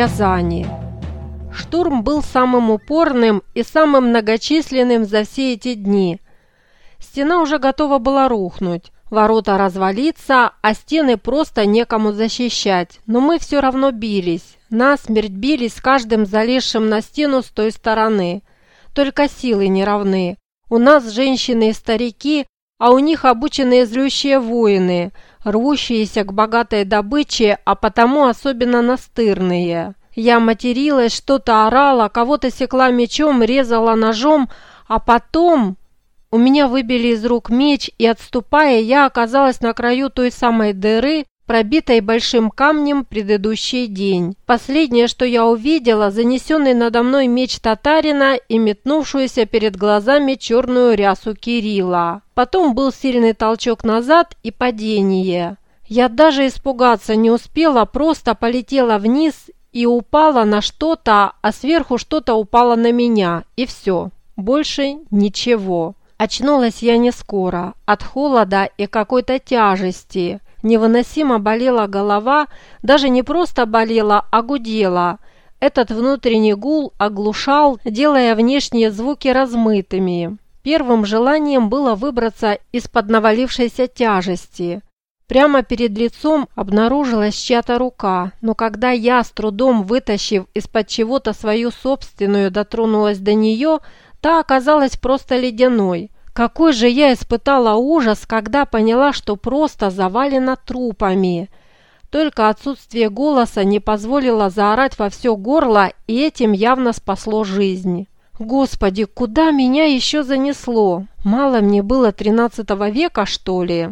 Рязани. Штурм был самым упорным и самым многочисленным за все эти дни. Стена уже готова была рухнуть, ворота развалиться, а стены просто некому защищать. Но мы все равно бились. Насмерть бились с каждым залезшим на стену с той стороны. Только силы не равны. У нас женщины и старики, а у них обученные злющие воины, рвущиеся к богатой добыче, а потому особенно настырные. Я материлась, что-то орала, кого-то секла мечом, резала ножом, а потом... У меня выбили из рук меч, и, отступая, я оказалась на краю той самой дыры, пробитой большим камнем предыдущий день. Последнее, что я увидела, занесенный надо мной меч татарина и метнувшуюся перед глазами черную рясу Кирилла. Потом был сильный толчок назад и падение. Я даже испугаться не успела, просто полетела вниз и упала на что-то, а сверху что-то упало на меня, и все. Больше ничего. Очнулась я не скоро, от холода и какой-то тяжести. Невыносимо болела голова, даже не просто болела, а гудела. Этот внутренний гул оглушал, делая внешние звуки размытыми. Первым желанием было выбраться из-под навалившейся тяжести. Прямо перед лицом обнаружилась чья-то рука, но когда я, с трудом вытащив из-под чего-то свою собственную, дотронулась до нее, та оказалась просто ледяной. Какой же я испытала ужас, когда поняла, что просто завалена трупами. Только отсутствие голоса не позволило заорать во все горло, и этим явно спасло жизнь. Господи, куда меня еще занесло? Мало мне было тринадцатого века, что ли?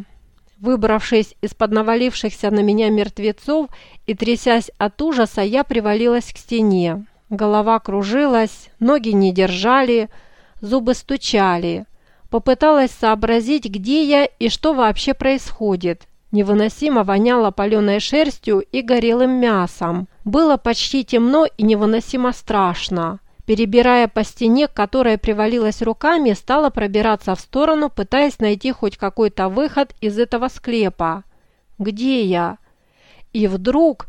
Выбравшись из-под навалившихся на меня мертвецов и трясясь от ужаса, я привалилась к стене. Голова кружилась, ноги не держали, зубы стучали. Попыталась сообразить, где я и что вообще происходит. Невыносимо воняло паленой шерстью и горелым мясом. Было почти темно и невыносимо страшно. Перебирая по стене, к которой привалилась руками, стала пробираться в сторону, пытаясь найти хоть какой-то выход из этого склепа. «Где я?» И вдруг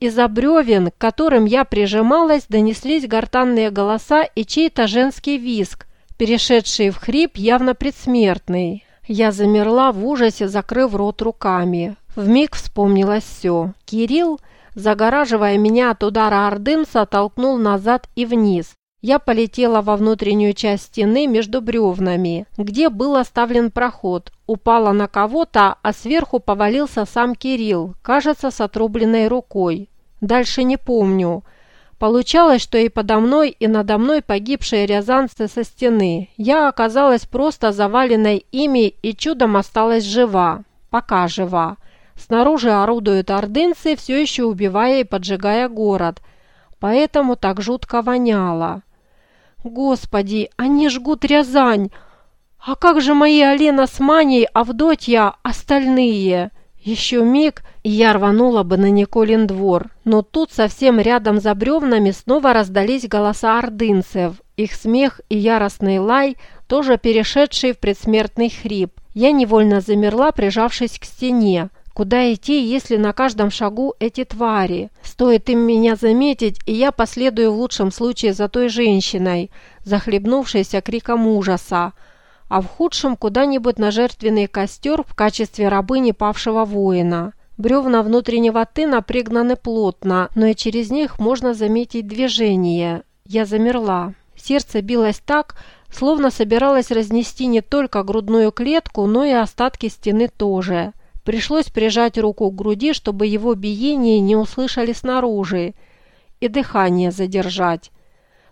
из-за бревен, к которым я прижималась, донеслись гортанные голоса и чей-то женский визг, перешедший в хрип явно предсмертный. Я замерла в ужасе, закрыв рот руками. Вмиг вспомнилось все. Кирилл загораживая меня от удара ордынца, толкнул назад и вниз. Я полетела во внутреннюю часть стены между бревнами, где был оставлен проход, упала на кого-то, а сверху повалился сам Кирилл, кажется, с отрубленной рукой. Дальше не помню. Получалось, что и подо мной, и надо мной погибшие рязанцы со стены. Я оказалась просто заваленной ими и чудом осталась жива. Пока жива. Снаружи орудуют ордынцы, все еще убивая и поджигая город. Поэтому так жутко воняло. Господи, они жгут Рязань! А как же мои Алена с Маней, Авдотья, остальные? Еще миг, и я рванула бы на Николин двор. Но тут совсем рядом за бревнами снова раздались голоса ордынцев. Их смех и яростный лай, тоже перешедший в предсмертный хрип. Я невольно замерла, прижавшись к стене. Куда идти, если на каждом шагу эти твари? Стоит им меня заметить, и я последую в лучшем случае за той женщиной, захлебнувшейся криком ужаса, а в худшем куда-нибудь на жертвенный костер в качестве рабыни павшего воина. Бревна внутреннего тына пригнаны плотно, но и через них можно заметить движение. Я замерла. Сердце билось так, словно собиралось разнести не только грудную клетку, но и остатки стены тоже – Пришлось прижать руку к груди, чтобы его биение не услышали снаружи, и дыхание задержать.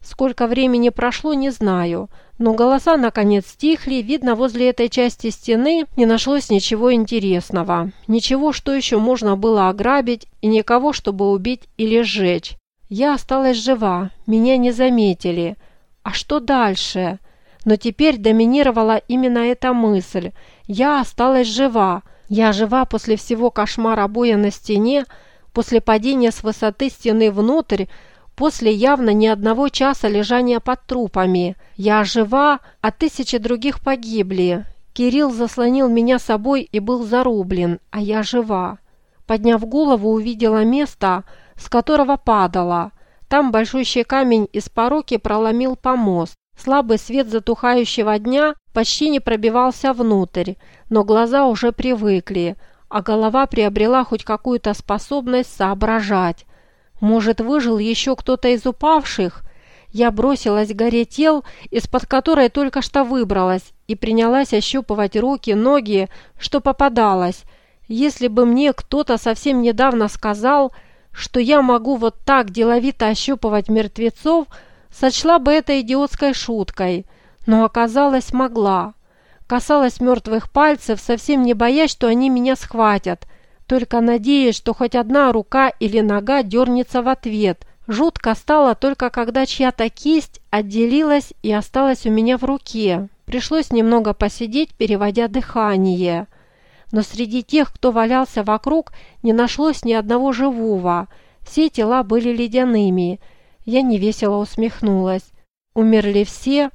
Сколько времени прошло, не знаю, но голоса наконец стихли, видно, возле этой части стены не нашлось ничего интересного, ничего, что еще можно было ограбить, и никого, чтобы убить или сжечь. Я осталась жива, меня не заметили. А что дальше? Но теперь доминировала именно эта мысль. Я осталась жива, я жива после всего кошмара боя на стене, после падения с высоты стены внутрь, после явно ни одного часа лежания под трупами. Я жива, а тысячи других погибли. Кирилл заслонил меня собой и был зарублен, а я жива. Подняв голову, увидела место, с которого падала. Там большущий камень из пороки проломил помост. Слабый свет затухающего дня почти не пробивался внутрь, но глаза уже привыкли, а голова приобрела хоть какую-то способность соображать. Может, выжил еще кто-то из упавших? Я бросилась к горе тел, из-под которой только что выбралась, и принялась ощупывать руки, ноги, что попадалось. Если бы мне кто-то совсем недавно сказал, что я могу вот так деловито ощупывать мертвецов, сочла бы это идиотской шуткой, но оказалось могла. Касалась мертвых пальцев, совсем не боясь, что они меня схватят, только надеясь, что хоть одна рука или нога дернется в ответ – Жутко стало только когда чья-то кисть отделилась и осталась у меня в руке. Пришлось немного посидеть, переводя дыхание. Но среди тех, кто валялся вокруг, не нашлось ни одного живого. Все тела были ледяными. Я невесело усмехнулась. Умерли все.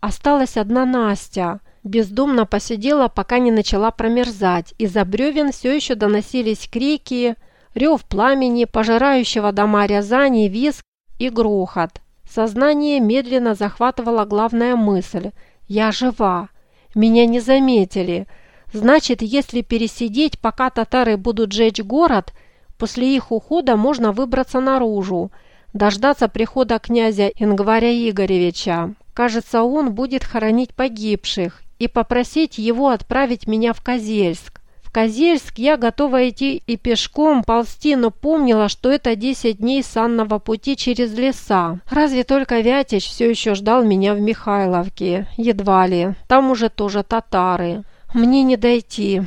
Осталась одна Настя. Бездумно посидела, пока не начала промерзать. Из-за бревен все еще доносились крики рев пламени, пожирающего дома Рязани, визг и грохот. Сознание медленно захватывала главная мысль – я жива. Меня не заметили. Значит, если пересидеть, пока татары будут жечь город, после их ухода можно выбраться наружу, дождаться прихода князя Ингваря Игоревича. Кажется, он будет хоронить погибших и попросить его отправить меня в Козельск. Козельск я готова идти и пешком ползти, но помнила, что это 10 дней санного пути через леса. Разве только Вятич все еще ждал меня в Михайловке? Едва ли. Там уже тоже татары. Мне не дойти.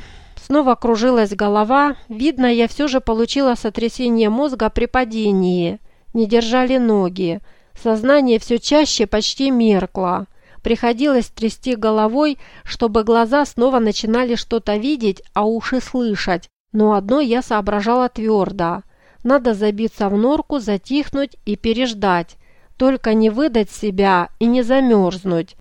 Снова кружилась голова. Видно, я все же получила сотрясение мозга при падении. Не держали ноги. Сознание все чаще почти меркло. Приходилось трясти головой, чтобы глаза снова начинали что-то видеть, а уши слышать. Но одно я соображала твердо. Надо забиться в норку, затихнуть и переждать. Только не выдать себя и не замерзнуть.